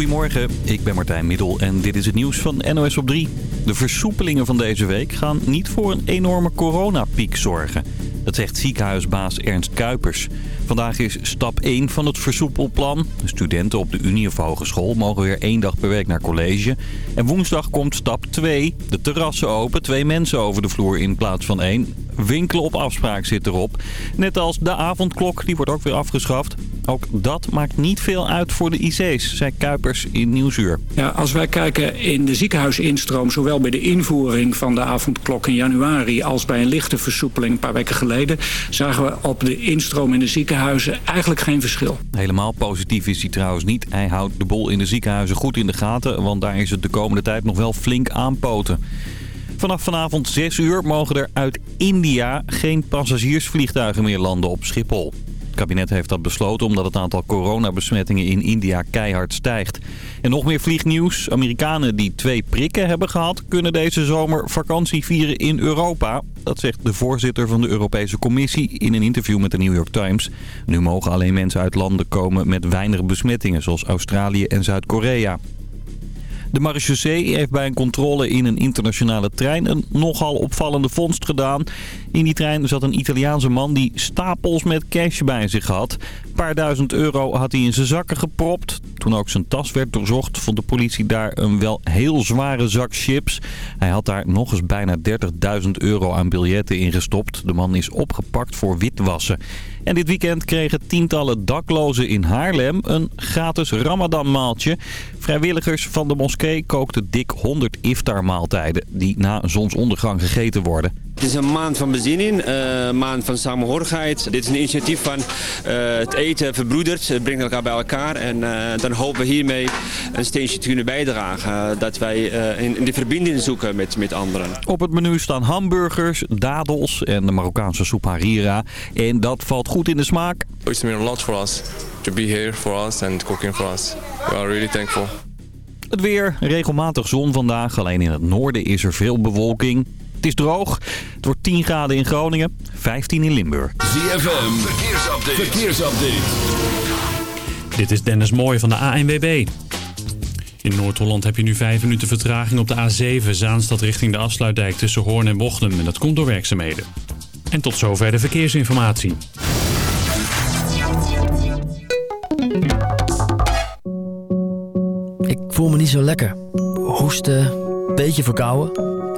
Goedemorgen, ik ben Martijn Middel en dit is het nieuws van NOS op 3. De versoepelingen van deze week gaan niet voor een enorme coronapiek zorgen. Dat zegt ziekenhuisbaas Ernst Kuipers. Vandaag is stap 1 van het versoepelplan. De studenten op de Unie of Hogeschool mogen weer één dag per week naar college. En woensdag komt stap 2. De terrassen open, twee mensen over de vloer in plaats van één. Winkelen op afspraak zit erop. Net als de avondklok, die wordt ook weer afgeschaft. Ook dat maakt niet veel uit voor de IC's, zei Kuipers in Nieuwsuur. Ja, als wij kijken in de ziekenhuisinstroom, zowel bij de invoering van de avondklok in januari... als bij een lichte versoepeling een paar weken geleden... zagen we op de instroom in de ziekenhuizen eigenlijk geen verschil. Helemaal positief is hij trouwens niet. Hij houdt de bol in de ziekenhuizen goed in de gaten... want daar is het de komende tijd nog wel flink aanpoten. Vanaf vanavond 6 uur mogen er uit India geen passagiersvliegtuigen meer landen op Schiphol. Het kabinet heeft dat besloten omdat het aantal coronabesmettingen in India keihard stijgt. En nog meer vliegnieuws. Amerikanen die twee prikken hebben gehad... kunnen deze zomer vakantie vieren in Europa. Dat zegt de voorzitter van de Europese Commissie in een interview met de New York Times. Nu mogen alleen mensen uit landen komen met weinig besmettingen... zoals Australië en Zuid-Korea. De marechaussee heeft bij een controle in een internationale trein een nogal opvallende vondst gedaan. In die trein zat een Italiaanse man die stapels met cash bij zich had. Een paar duizend euro had hij in zijn zakken gepropt. Toen ook zijn tas werd doorzocht vond de politie daar een wel heel zware zak chips. Hij had daar nog eens bijna 30.000 euro aan biljetten in gestopt. De man is opgepakt voor witwassen. En dit weekend kregen tientallen daklozen in Haarlem een gratis ramadanmaaltje. Vrijwilligers van de moskee kookten dik 100 iftarmaaltijden die na zonsondergang gegeten worden. Het is een maand van bezinning, een uh, maand van samenhorigheid. Dit is een initiatief van uh, het eten verbroedert, het brengt elkaar bij elkaar. En uh, dan hopen we hiermee een steentje te kunnen bijdragen. dat wij in, in, de verbinding zoeken met, met anderen. Op het menu staan hamburgers, dadels en de Marokkaanse soep harira. En dat valt goed in de smaak. It's mean a lot for us to be here for us and cooking for us. We are really thankful. Het weer, regelmatig zon vandaag. Alleen in het noorden is er veel bewolking. Het is droog. Het wordt 10 graden in Groningen, 15 in Limburg. ZFM, verkeersupdate. verkeersupdate. Dit is Dennis Mooij van de ANWB. In Noord-Holland heb je nu 5 minuten vertraging op de A7 Zaanstad richting de afsluitdijk tussen Hoorn en Bochum. En dat komt door werkzaamheden. En tot zover de verkeersinformatie. Ik voel me niet zo lekker. Hoesten, beetje verkouden.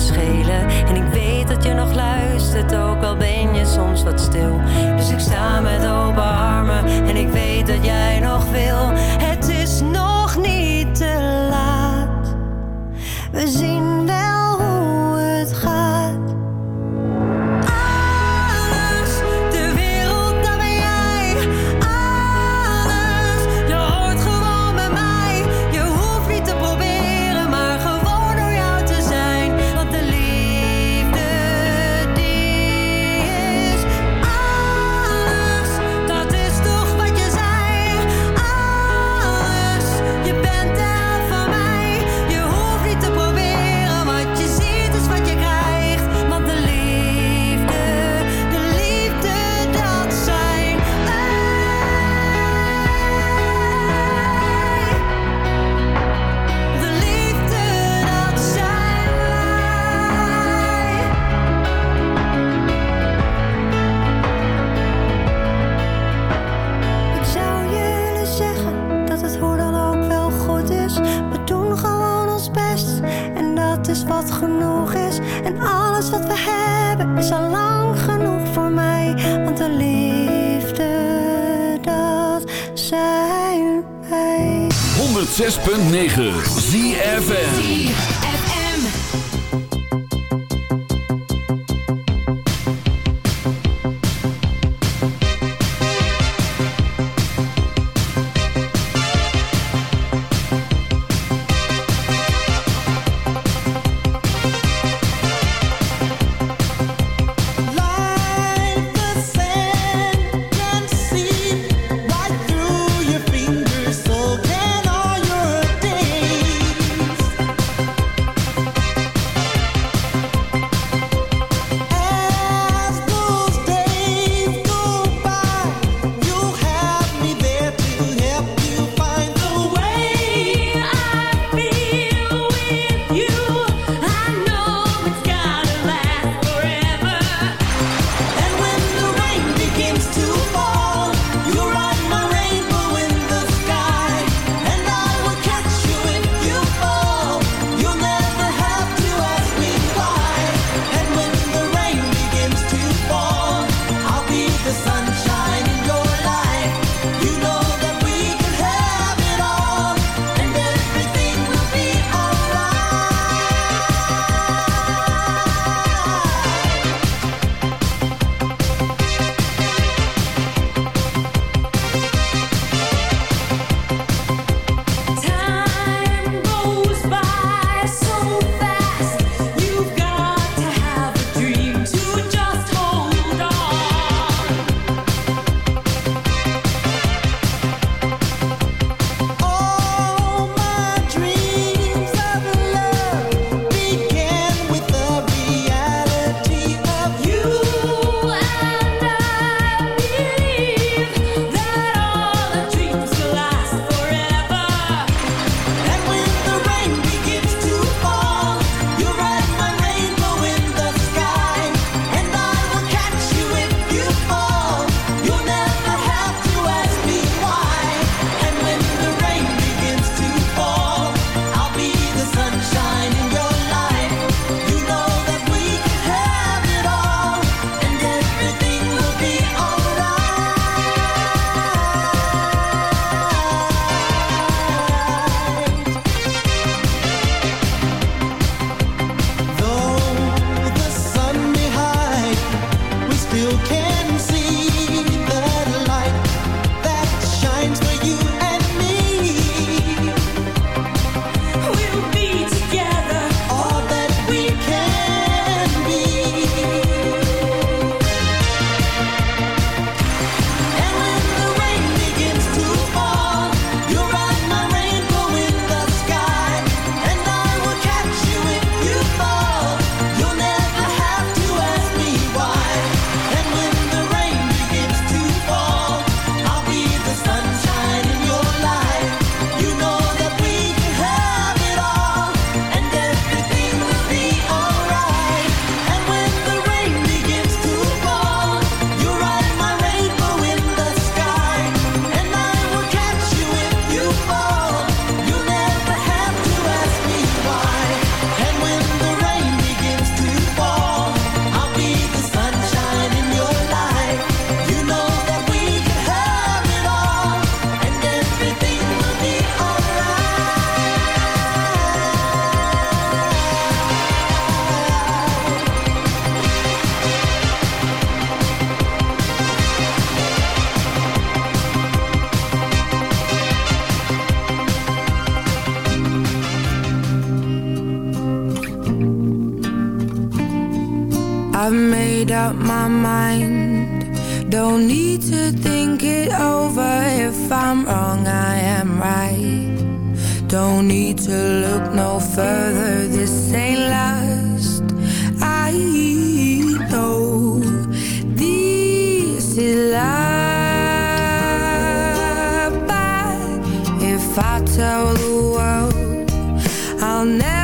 Schelen. En ik weet dat je nog luistert, ook al ben je soms wat stil. Dus ik sta met open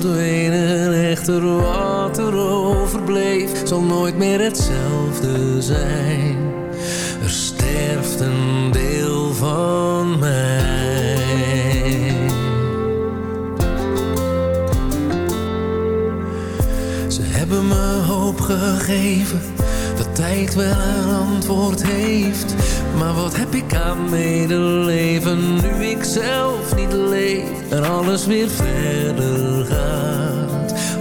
verdween echter wat er overbleef zal nooit meer hetzelfde zijn. Er sterft een deel van mij. Ze hebben me hoop gegeven dat tijd wel een antwoord heeft. Maar wat heb ik aan medeleven nu ik zelf niet leef en alles weer verder gaat?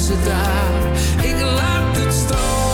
is het daar. Ik laat het stromen.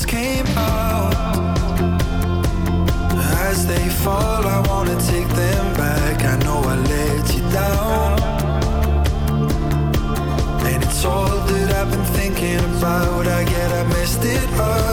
words came out. As they fall, I wanna take them back. I know I let you down. And it's all that I've been thinking about. I get I messed it up.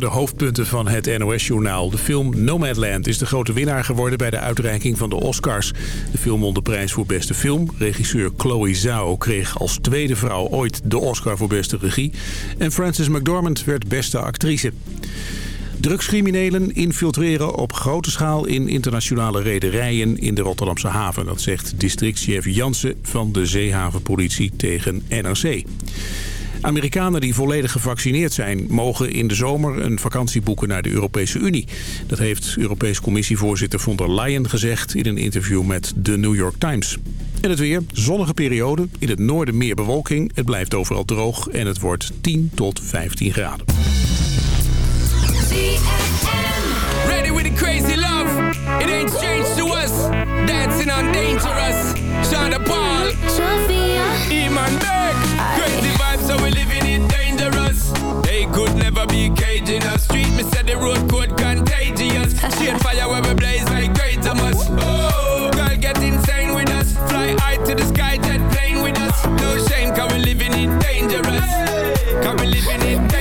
De hoofdpunten van het NOS-journaal. De film Nomadland is de grote winnaar geworden bij de uitreiking van de Oscars. De film won de prijs voor beste film. Regisseur Chloe Zhao kreeg als tweede vrouw ooit de Oscar voor beste regie. En Frances McDormand werd beste actrice. Drugscriminelen infiltreren op grote schaal in internationale rederijen in de Rotterdamse haven. Dat zegt districtchef Jansen van de zeehavenpolitie tegen NRC. Amerikanen die volledig gevaccineerd zijn... mogen in de zomer een vakantie boeken naar de Europese Unie. Dat heeft Europees Commissievoorzitter von der Leyen gezegd... in een interview met The New York Times. En het weer, zonnige periode. In het noorden meer bewolking. Het blijft overal droog en het wordt 10 tot 15 graden. Ready with the crazy love. It ain't strange to us. Dancing on dangerous. Shonda Paul. Sophia. Iman Beck. Crazy vibes, so we living it dangerous. They could never be caging us. Street me said the road code contagious. Shade fire where we blaze like great Thomas. Oh, girl get insane with us. Fly high to the sky, jet plane with us. No shame, cause we living it dangerous. Cause we living it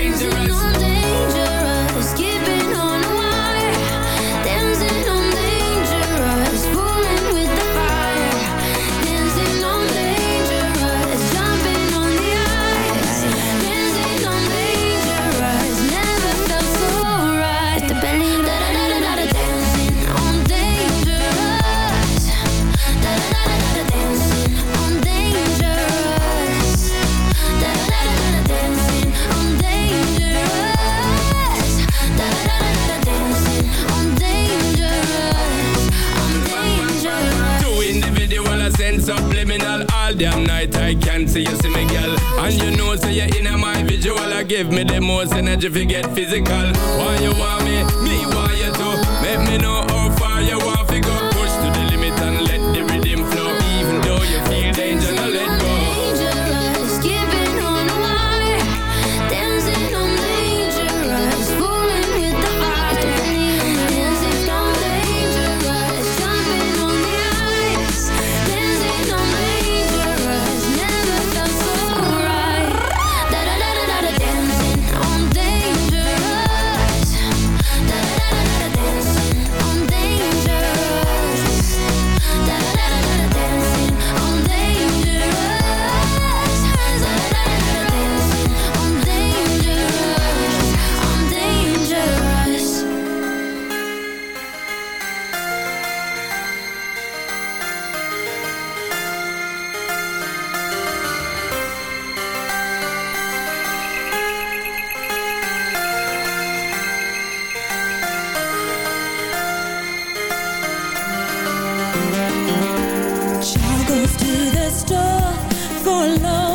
to the store for a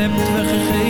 Hebt weggegeven.